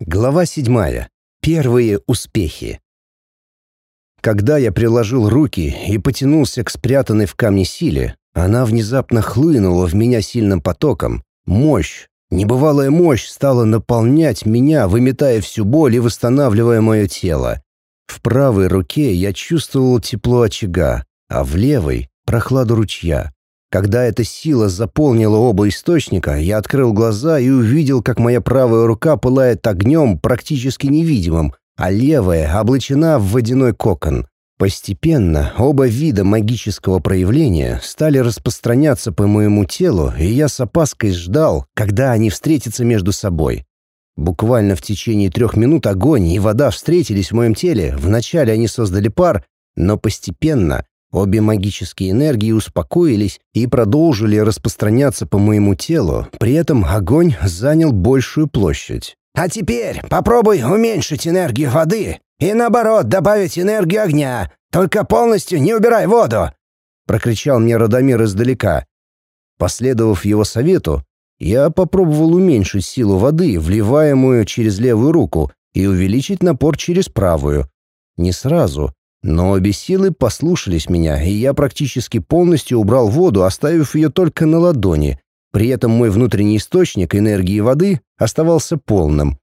Глава седьмая. Первые успехи. Когда я приложил руки и потянулся к спрятанной в камне силе, она внезапно хлынула в меня сильным потоком. Мощь, небывалая мощь стала наполнять меня, выметая всю боль и восстанавливая мое тело. В правой руке я чувствовал тепло очага, а в левой — прохладу ручья. Когда эта сила заполнила оба источника, я открыл глаза и увидел, как моя правая рука пылает огнем практически невидимым, а левая облачена в водяной кокон. Постепенно оба вида магического проявления стали распространяться по моему телу, и я с опаской ждал, когда они встретятся между собой. Буквально в течение трех минут огонь и вода встретились в моем теле. Вначале они создали пар, но постепенно Обе магические энергии успокоились и продолжили распространяться по моему телу, при этом огонь занял большую площадь. «А теперь попробуй уменьшить энергию воды и, наоборот, добавить энергию огня, только полностью не убирай воду!» — прокричал мне Радомир издалека. Последовав его совету, я попробовал уменьшить силу воды, вливаемую через левую руку, и увеличить напор через правую. Не сразу, но обе силы послушались меня, и я практически полностью убрал воду, оставив ее только на ладони. При этом мой внутренний источник энергии воды оставался полным.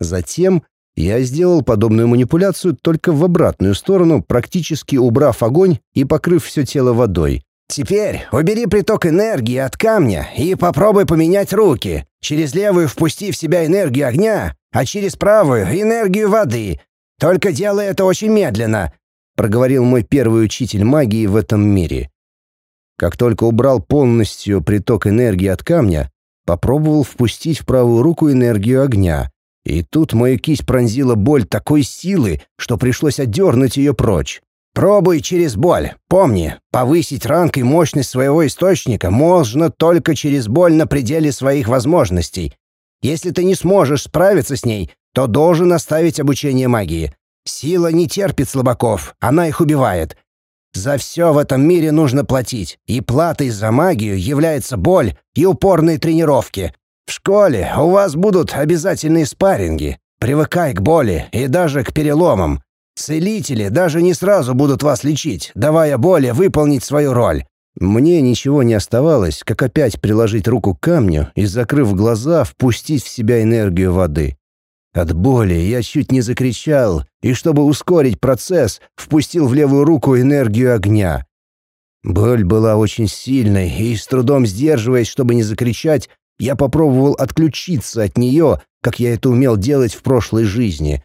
Затем я сделал подобную манипуляцию только в обратную сторону, практически убрав огонь и покрыв все тело водой. «Теперь убери приток энергии от камня и попробуй поменять руки. Через левую впусти в себя энергию огня, а через правую — энергию воды. Только делай это очень медленно, проговорил мой первый учитель магии в этом мире. Как только убрал полностью приток энергии от камня, попробовал впустить в правую руку энергию огня. И тут мою кисть пронзила боль такой силы, что пришлось отдернуть ее прочь. «Пробуй через боль. Помни, повысить ранг и мощность своего источника можно только через боль на пределе своих возможностей. Если ты не сможешь справиться с ней, то должен оставить обучение магии. Сила не терпит слабаков, она их убивает. За все в этом мире нужно платить, и платой за магию является боль и упорные тренировки. В школе у вас будут обязательные спарринги. Привыкай к боли и даже к переломам. Целители даже не сразу будут вас лечить, давая боли выполнить свою роль. Мне ничего не оставалось, как опять приложить руку к камню и, закрыв глаза, впустить в себя энергию воды. От боли я чуть не закричал, и чтобы ускорить процесс, впустил в левую руку энергию огня. Боль была очень сильной, и с трудом сдерживаясь, чтобы не закричать, я попробовал отключиться от нее, как я это умел делать в прошлой жизни.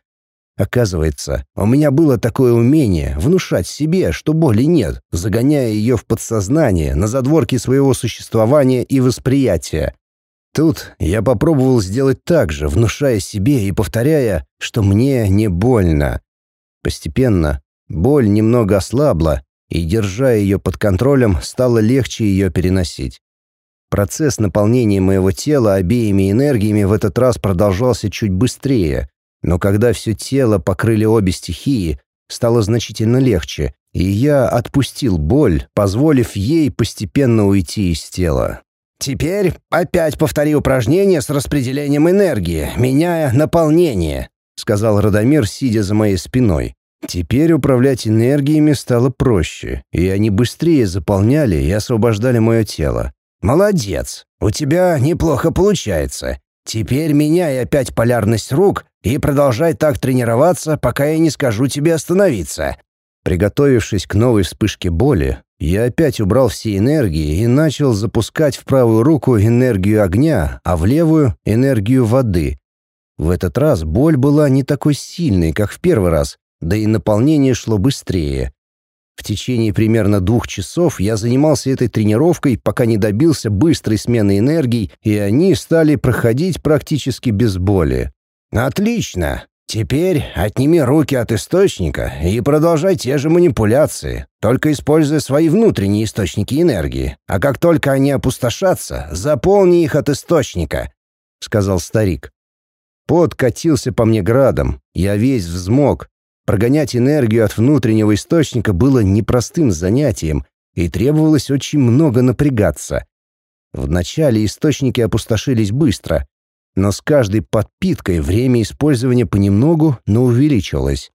Оказывается, у меня было такое умение внушать себе, что боли нет, загоняя ее в подсознание, на задворки своего существования и восприятия. Тут я попробовал сделать так же, внушая себе и повторяя, что мне не больно. Постепенно боль немного ослабла, и, держа ее под контролем, стало легче ее переносить. Процесс наполнения моего тела обеими энергиями в этот раз продолжался чуть быстрее, но когда все тело покрыли обе стихии, стало значительно легче, и я отпустил боль, позволив ей постепенно уйти из тела. Теперь опять повтори упражнение с распределением энергии, меняя наполнение», — сказал Радомир, сидя за моей спиной. Теперь управлять энергиями стало проще, и они быстрее заполняли и освобождали мое тело. «Молодец! У тебя неплохо получается. Теперь меняй опять полярность рук и продолжай так тренироваться, пока я не скажу тебе остановиться». Приготовившись к новой вспышке боли, я опять убрал все энергии и начал запускать в правую руку энергию огня, а в левую — энергию воды. В этот раз боль была не такой сильной, как в первый раз, да и наполнение шло быстрее. В течение примерно двух часов я занимался этой тренировкой, пока не добился быстрой смены энергий, и они стали проходить практически без боли. «Отлично! Теперь отними руки от источника и продолжай те же манипуляции, только используя свои внутренние источники энергии. А как только они опустошатся, заполни их от источника», — сказал старик. Пот катился по мне градом, я весь взмок. Прогонять энергию от внутреннего источника было непростым занятием, и требовалось очень много напрягаться. Вначале источники опустошились быстро, но с каждой подпиткой время использования понемногу, но увеличилось.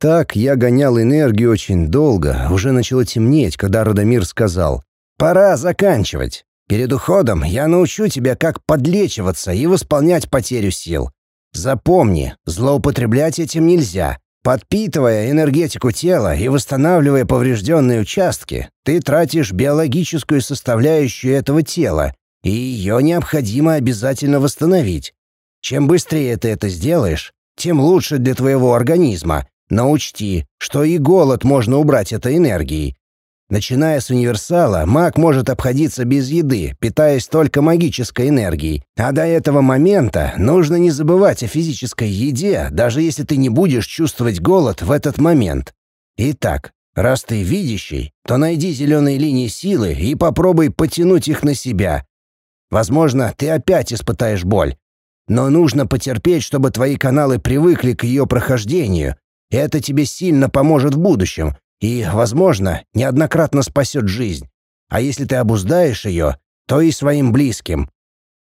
Так я гонял энергию очень долго, уже начало темнеть, когда Радомир сказал «Пора заканчивать. Перед уходом я научу тебя, как подлечиваться и восполнять потерю сил. Запомни, злоупотреблять этим нельзя. Подпитывая энергетику тела и восстанавливая поврежденные участки, ты тратишь биологическую составляющую этого тела, и ее необходимо обязательно восстановить. Чем быстрее ты это сделаешь, тем лучше для твоего организма, но учти, что и голод можно убрать этой энергией. Начиная с универсала, маг может обходиться без еды, питаясь только магической энергией. А до этого момента нужно не забывать о физической еде, даже если ты не будешь чувствовать голод в этот момент. Итак, раз ты видящий, то найди зеленые линии силы и попробуй потянуть их на себя. Возможно, ты опять испытаешь боль. Но нужно потерпеть, чтобы твои каналы привыкли к ее прохождению, это тебе сильно поможет в будущем и, возможно, неоднократно спасет жизнь. А если ты обуздаешь ее, то и своим близким.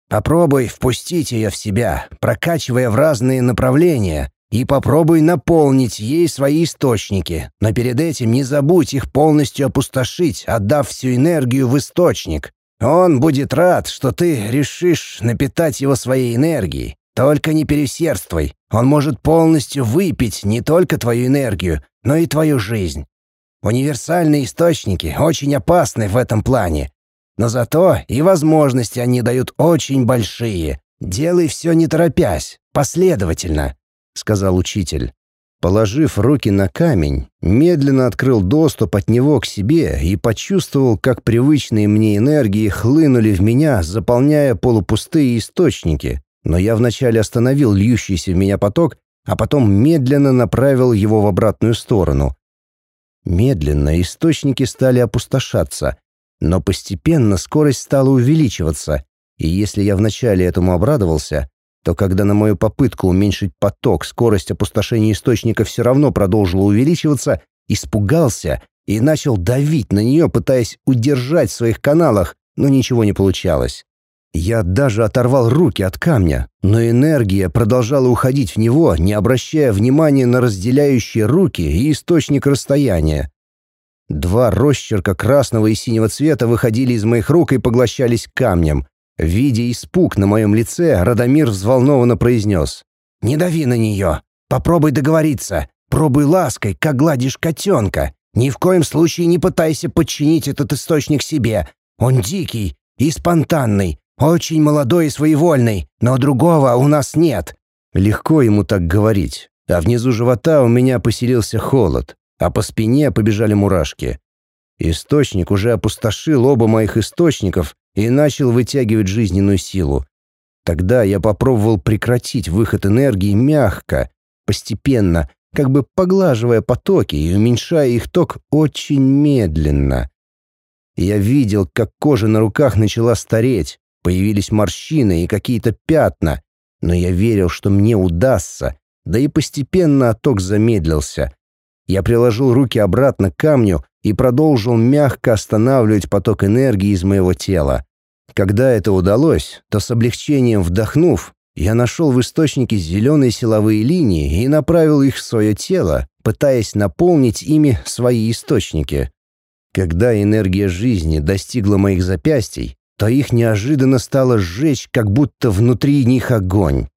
Попробуй впустить ее в себя, прокачивая в разные направления, и попробуй наполнить ей свои источники, но перед этим не забудь их полностью опустошить, отдав всю энергию в источник. Он будет рад, что ты решишь напитать его своей энергией, только не пересердствуй. Он может полностью выпить не только твою энергию, но и твою жизнь. Универсальные источники очень опасны в этом плане. Но зато и возможности они дают очень большие. Делай все не торопясь, последовательно», — сказал учитель. Положив руки на камень, медленно открыл доступ от него к себе и почувствовал, как привычные мне энергии хлынули в меня, заполняя полупустые источники, но я вначале остановил льющийся в меня поток, а потом медленно направил его в обратную сторону. Медленно источники стали опустошаться, но постепенно скорость стала увеличиваться, и если я вначале этому обрадовался, то когда на мою попытку уменьшить поток скорость опустошения источника все равно продолжила увеличиваться, испугался и начал давить на нее, пытаясь удержать в своих каналах, но ничего не получалось. Я даже оторвал руки от камня, но энергия продолжала уходить в него, не обращая внимания на разделяющие руки и источник расстояния. Два росчерка красного и синего цвета выходили из моих рук и поглощались камнем. Видя испуг на моем лице, Радомир взволнованно произнес. «Не дави на нее. Попробуй договориться. Пробуй лаской, как гладишь котенка. Ни в коем случае не пытайся подчинить этот источник себе. Он дикий и спонтанный, очень молодой и своевольный, но другого у нас нет». Легко ему так говорить, а внизу живота у меня поселился холод, а по спине побежали мурашки. Источник уже опустошил оба моих источников и начал вытягивать жизненную силу. Тогда я попробовал прекратить выход энергии мягко, постепенно, как бы поглаживая потоки и уменьшая их ток очень медленно. Я видел, как кожа на руках начала стареть, Появились морщины и какие-то пятна, но я верил, что мне удастся, да и постепенно отток замедлился. Я приложил руки обратно к камню и продолжил мягко останавливать поток энергии из моего тела. Когда это удалось, то с облегчением вдохнув, я нашел в источнике зеленые силовые линии и направил их в свое тело, пытаясь наполнить ими свои источники. Когда энергия жизни достигла моих запястий, то их неожиданно стало сжечь, как будто внутри них огонь.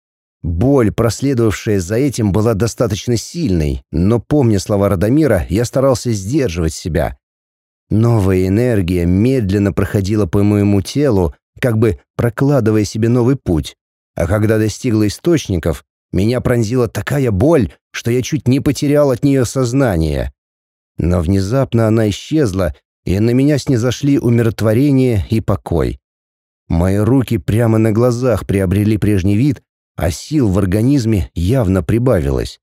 Боль, проследовавшая за этим, была достаточно сильной, но, помня слова Радомира, я старался сдерживать себя. Новая энергия медленно проходила по моему телу, как бы прокладывая себе новый путь. А когда достигла источников, меня пронзила такая боль, что я чуть не потерял от нее сознание. Но внезапно она исчезла, и на меня снизошли умиротворение и покой. Мои руки прямо на глазах приобрели прежний вид, а сил в организме явно прибавилось.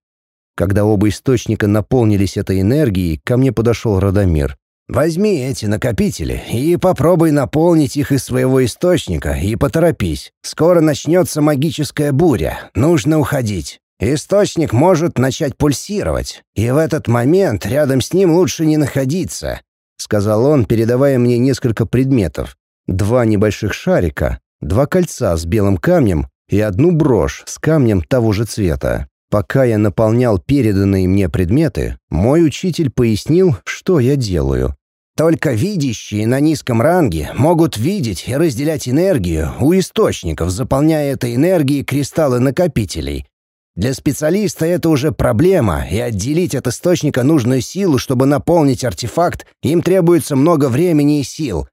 Когда оба источника наполнились этой энергией, ко мне подошел Радомир. «Возьми эти накопители и попробуй наполнить их из своего источника и поторопись. Скоро начнется магическая буря, нужно уходить. Источник может начать пульсировать, и в этот момент рядом с ним лучше не находиться. — сказал он, передавая мне несколько предметов. Два небольших шарика, два кольца с белым камнем, и одну брошь с камнем того же цвета. Пока я наполнял переданные мне предметы, мой учитель пояснил, что я делаю. Только видящие на низком ранге могут видеть и разделять энергию у источников, заполняя этой энергией кристаллы накопителей. Для специалиста это уже проблема, и отделить от источника нужную силу, чтобы наполнить артефакт, им требуется много времени и сил.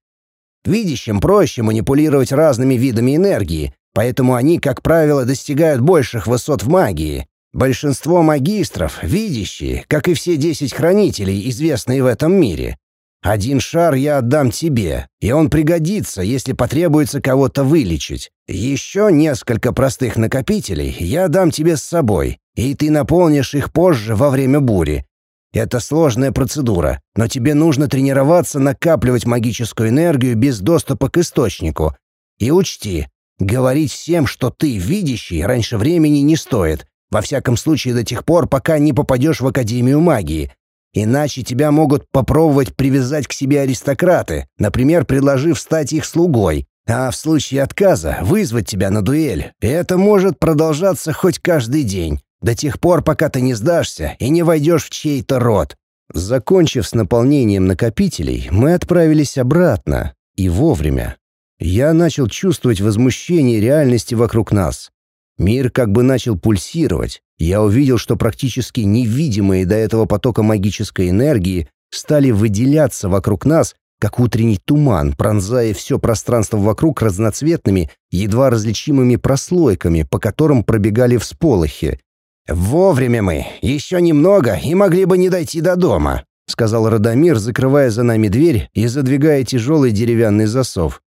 Видящим проще манипулировать разными видами энергии, поэтому они, как правило, достигают больших высот в магии. Большинство магистров — видящие, как и все десять хранителей, известные в этом мире. Один шар я отдам тебе, и он пригодится, если потребуется кого-то вылечить. Еще несколько простых накопителей я дам тебе с собой, и ты наполнишь их позже во время бури. Это сложная процедура, но тебе нужно тренироваться накапливать магическую энергию без доступа к источнику. И учти, говорить всем, что ты видящий, раньше времени не стоит. Во всяком случае, до тех пор, пока не попадешь в Академию магии. Иначе тебя могут попробовать привязать к себе аристократы, например, предложив стать их слугой. А в случае отказа вызвать тебя на дуэль. Это может продолжаться хоть каждый день до тех пор, пока ты не сдашься и не войдешь в чей-то род. Закончив с наполнением накопителей, мы отправились обратно. И вовремя. Я начал чувствовать возмущение реальности вокруг нас. Мир как бы начал пульсировать. Я увидел, что практически невидимые до этого потока магической энергии стали выделяться вокруг нас, как утренний туман, пронзая все пространство вокруг разноцветными, едва различимыми прослойками, по которым пробегали всполохи. «Вовремя мы. Еще немного, и могли бы не дойти до дома», — сказал Радомир, закрывая за нами дверь и задвигая тяжелый деревянный засов.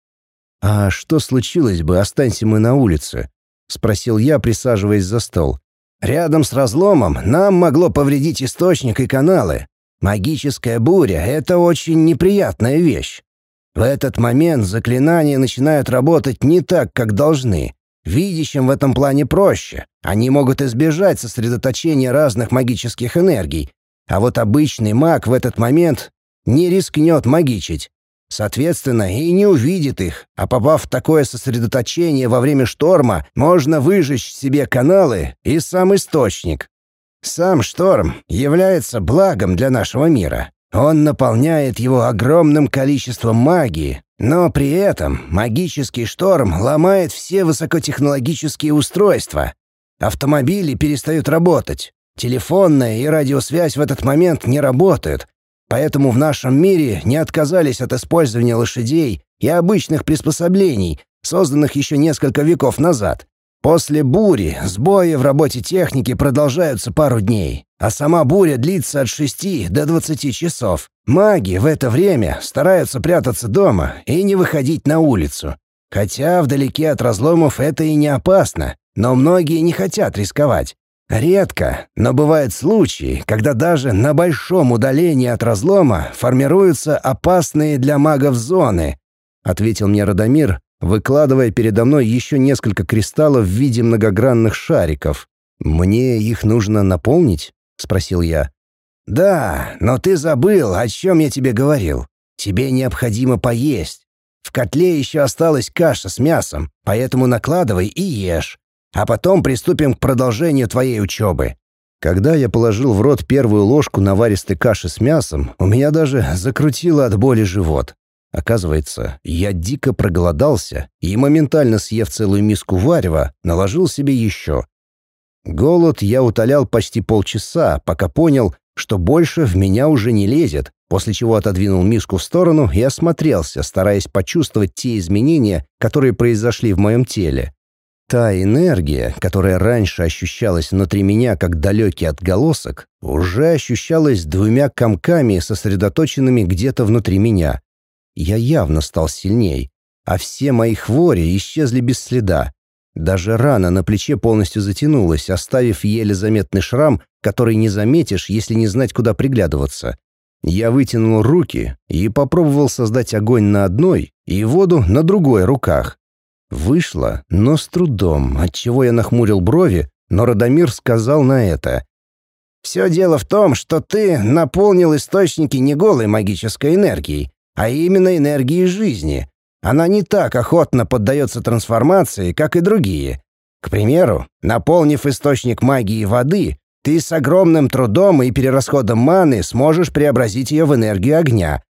«А что случилось бы, останься мы на улице?» — спросил я, присаживаясь за стол. «Рядом с разломом нам могло повредить источник и каналы. Магическая буря — это очень неприятная вещь. В этот момент заклинания начинают работать не так, как должны. Видящим в этом плане проще. Они могут избежать сосредоточения разных магических энергий. А вот обычный маг в этот момент не рискнет магичить. Соответственно, и не увидит их, а попав в такое сосредоточение во время шторма, можно выжечь себе каналы и сам источник. Сам шторм является благом для нашего мира. Он наполняет его огромным количеством магии, но при этом магический шторм ломает все высокотехнологические устройства. Автомобили перестают работать. Телефонная и радиосвязь в этот момент не работают. Поэтому в нашем мире не отказались от использования лошадей и обычных приспособлений, созданных еще несколько веков назад. После бури сбои в работе техники продолжаются пару дней, а сама буря длится от 6 до 20 часов. Маги в это время стараются прятаться дома и не выходить на улицу. Хотя вдалеке от разломов это и не опасно, но многие не хотят рисковать. Редко, но бывают случаи, когда даже на большом удалении от разлома формируются опасные для магов зоны, ответил мне Радомир, выкладывая передо мной еще несколько кристаллов в виде многогранных шариков. «Мне их нужно наполнить?» — спросил я. «Да, но ты забыл, о чем я тебе говорил. Тебе необходимо поесть. В котле еще осталась каша с мясом, поэтому накладывай и ешь. А потом приступим к продолжению твоей учебы». Когда я положил в рот первую ложку наваристой каши с мясом, у меня даже закрутило от боли живот. Оказывается, я дико проголодался и, моментально съев целую миску варева, наложил себе еще. Голод я утолял почти полчаса, пока понял, что больше в меня уже не лезет, после чего отодвинул миску в сторону и осмотрелся, стараясь почувствовать те изменения, которые произошли в моем теле. Та энергия, которая раньше ощущалась внутри меня как далекий отголосок, уже ощущалась двумя комками, сосредоточенными где-то внутри меня. Я явно стал сильней, а все мои хвори исчезли без следа. Даже рана на плече полностью затянулась, оставив еле заметный шрам, который не заметишь, если не знать, куда приглядываться. Я вытянул руки и попробовал создать огонь на одной и воду на другой руках. Вышло, но с трудом, отчего я нахмурил брови, но Радомир сказал на это. «Все дело в том, что ты наполнил источники не голой магической энергией, а именно энергии жизни. Она не так охотно поддается трансформации, как и другие. К примеру, наполнив источник магии воды, ты с огромным трудом и перерасходом маны сможешь преобразить ее в энергию огня.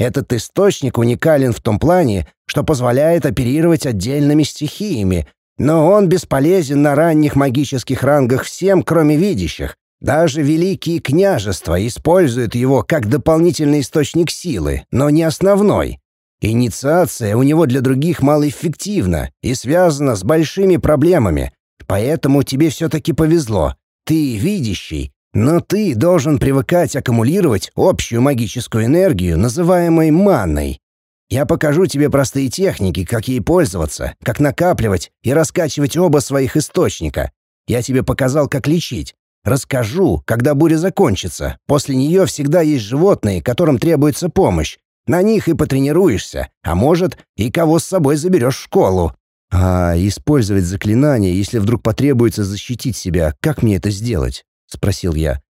Этот источник уникален в том плане, что позволяет оперировать отдельными стихиями, но он бесполезен на ранних магических рангах всем, кроме видящих. Даже великие княжества используют его как дополнительный источник силы, но не основной. Инициация у него для других малоэффективна и связана с большими проблемами, поэтому тебе все-таки повезло. Ты видящий, но ты должен привыкать аккумулировать общую магическую энергию, называемой манной. Я покажу тебе простые техники, как ей пользоваться, как накапливать и раскачивать оба своих источника. Я тебе показал, как лечить. Расскажу, когда буря закончится. После нее всегда есть животные, которым требуется помощь. На них и потренируешься, а может, и кого с собой заберешь в школу. «А использовать заклинание, если вдруг потребуется защитить себя, как мне это сделать?» — спросил я.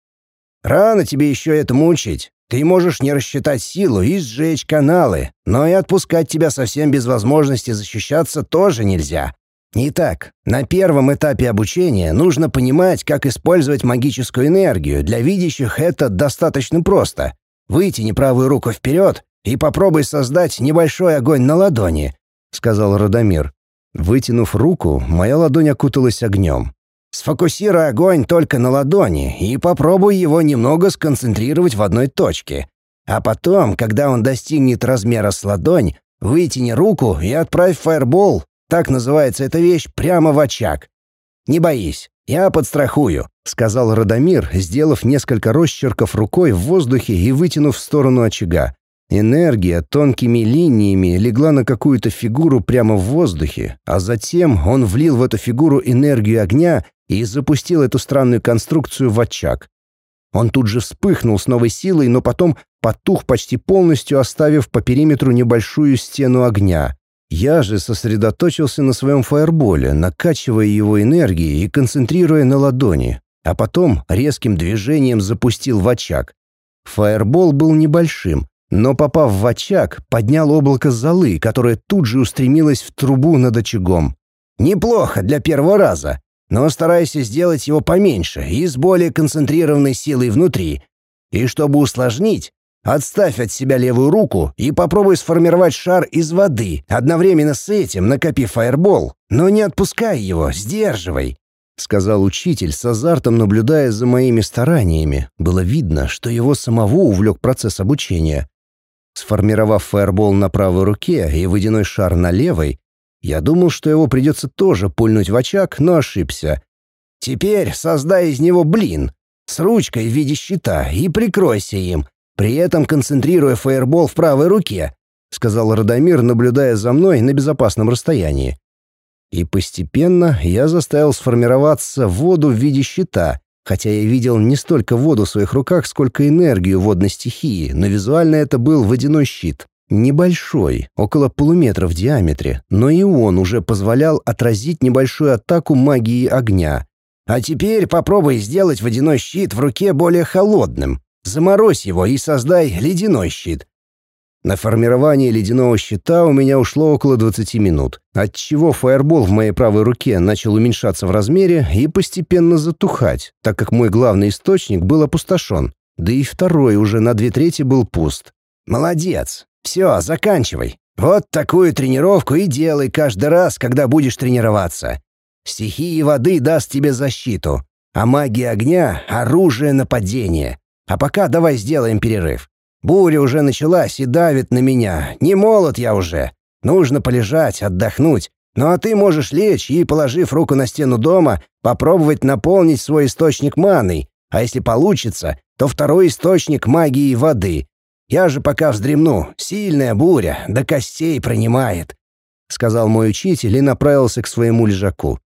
«Рано тебе еще этому учить. Ты можешь не рассчитать силу и сжечь каналы, но и отпускать тебя совсем без возможности защищаться тоже нельзя. Итак, на первом этапе обучения нужно понимать, как использовать магическую энергию. Для видящих это достаточно просто. Вытяни правую руку вперед и попробуй создать небольшой огонь на ладони», — сказал Радомир. Вытянув руку, моя ладонь окуталась огнем. «Сфокусируй огонь только на ладони и попробуй его немного сконцентрировать в одной точке. А потом, когда он достигнет размера с ладонь, вытяни руку и отправь фаербол, так называется эта вещь, прямо в очаг. Не боись, я подстрахую», — сказал Радомир, сделав несколько росчерков рукой в воздухе и вытянув в сторону очага. Энергия тонкими линиями легла на какую-то фигуру прямо в воздухе, а затем он влил в эту фигуру энергию огня и запустил эту странную конструкцию в очаг. Он тут же вспыхнул с новой силой, но потом потух почти полностью, оставив по периметру небольшую стену огня. Я же сосредоточился на своем фаерболе, накачивая его энергией и концентрируя на ладони, а потом резким движением запустил в очаг. Фаербол был небольшим, но, попав в очаг, поднял облако золы, которое тут же устремилось в трубу над очагом. «Неплохо для первого раза, но старайся сделать его поменьше и с более концентрированной силой внутри. И чтобы усложнить, отставь от себя левую руку и попробуй сформировать шар из воды, одновременно с этим накопив фаербол, но не отпускай его, сдерживай». — сказал учитель с азартом, наблюдая за моими стараниями. Было видно, что его самого увлек процесс обучения. Сформировав фаербол на правой руке и водяной шар на левой, я думал, что его придется тоже пульнуть в очаг, но ошибся. «Теперь создай из него блин с ручкой в виде щита и прикройся им, при этом концентрируя фаербол в правой руке», — сказал Радомир, наблюдая за мной на безопасном расстоянии. И постепенно я заставил сформироваться воду в виде щита, хотя я видел не столько воду в своих руках, сколько энергию водной стихии, но визуально это был водяной щит. Небольшой, около полуметра в диаметре, но и он уже позволял отразить небольшую атаку магии огня. А теперь попробуй сделать водяной щит в руке более холодным. Заморозь его и создай ледяной щит. На формирование ледяного щита у меня ушло около 20 минут, отчего фаербол в моей правой руке начал уменьшаться в размере и постепенно затухать, так как мой главный источник был опустошен, да и второй уже на две трети был пуст. «Молодец! Все, заканчивай. Вот такую тренировку и делай каждый раз, когда будешь тренироваться. Стихия воды даст тебе защиту, а магия огня — оружие нападения. А пока давай сделаем перерыв. Буря уже началась и давит на меня. Не молод я уже. Нужно полежать, отдохнуть. Ну а ты можешь лечь и, положив руку на стену дома, попробовать наполнить свой источник маной. А если получится, то второй источник магии воды. Я же пока вздремну. Сильная буря, до костей пронимает», — сказал мой учитель и направился к своему лежаку.